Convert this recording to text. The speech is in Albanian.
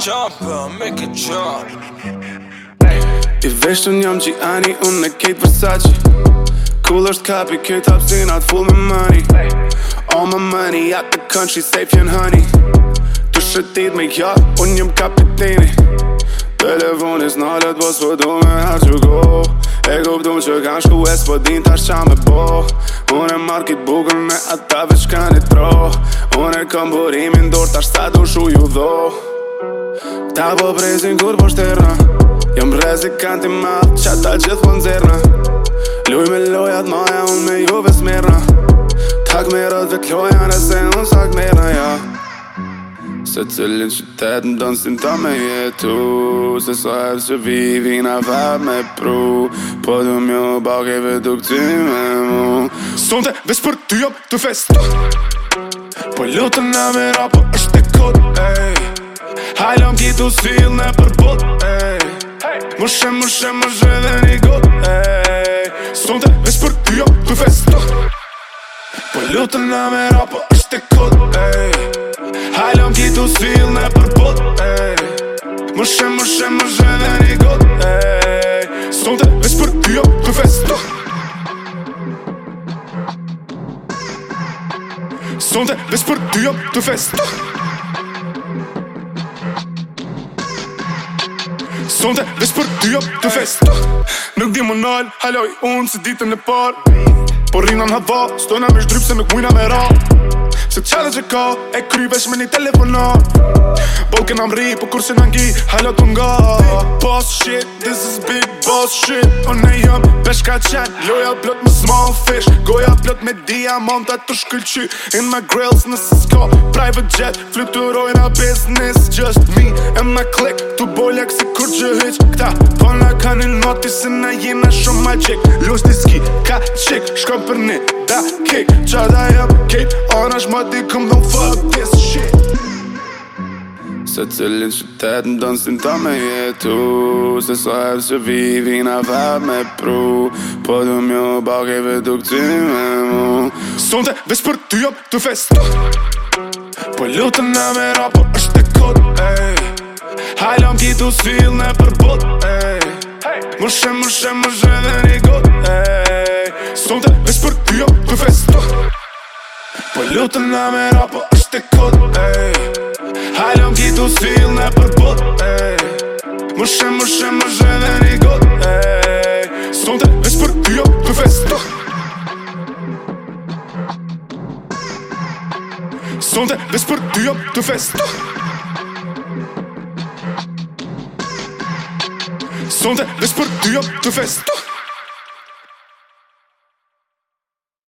chopper, make it chop I vesh të njëm që ani, unë në kejtë Versace Kull është kapi, kejtë hapsin, atë full me money All my money, at the country, safe and honey Të shëtit me kja, unë njëm kapitini Telefon is not at boss, po me don't know how to go E guptum që kanë shku e s'po din t'asht qa me bo Unë e market bukën me atave që kanë i tro Unë e këmburimin dorë t'asht sa du shu ju dho Ta po prezin kur po shterna Jo më rezi kanti ma Qa gjith po në Luj me lojat maja Unë me juve ve smerna Tak me rët kloja Nese unë sak merna ja Se cilin që të të ndonë sin me jetu Se sa herë që vivi në vab me pru Po du mjo bake ve duk ty me mu Sonë vesh për ty jop të festu Po lutën n'a mera po është e kod Ej hey. Hajlom ki t'u s'fil në përbot Më shem, më shem, më zhe dhe një got Sonte veç për ty jo të festo Po lutën në me rapo është e kod Hajlom ki t'u s'fil në përbot Më shem, më shem, më zhe dhe një got Sonte veç për ty jo të festo Sonte veç për ty jo të festo sonte Vesh për dy jop të fest Nuk di më nal, haloj unë si ditën e par Por rinë në hava, stojna me shdryp se nuk mujna me ra Se challenge e ka, e kry me një telefona Bokë në mri, po kur se në ngi, halot unë nga Big boss shit, this is big boss shit Unë e jam, fish ka qen Loja plot me small fish Goja plot me diamanta të shkëllqy In my grills në sësko Private jet Flukturoj në business Just me and my click Tu bolja kësi kur që hëq Kta tona ka një noti Se na jena shumë ma qek Lush një ski ka qik, Shkom për një da kik Qa da jep kik, Ona shmati këm dhëm fuck this Se cilin qytetën dënë si të me jetu Se sa e vë që vivin me pru Po du mjo bagë e vetë këtë me mu Sonte vesh për t'u jop të festu Po lutën në me rapo është të kodë ej Hajlon ki të sfil n'e përbot ej Më shë më shë më shë dhe një god ej Sonte vesh për t'u jop të festu Po lutën në me rapo është të kodë Aja m'gjithu s'fil në përput po, Më shemë, më shemë, më shemë dhe një kut Son të vesh për ty jo të festu Son të vesh për ty jo të festu Son të për ty jo të festu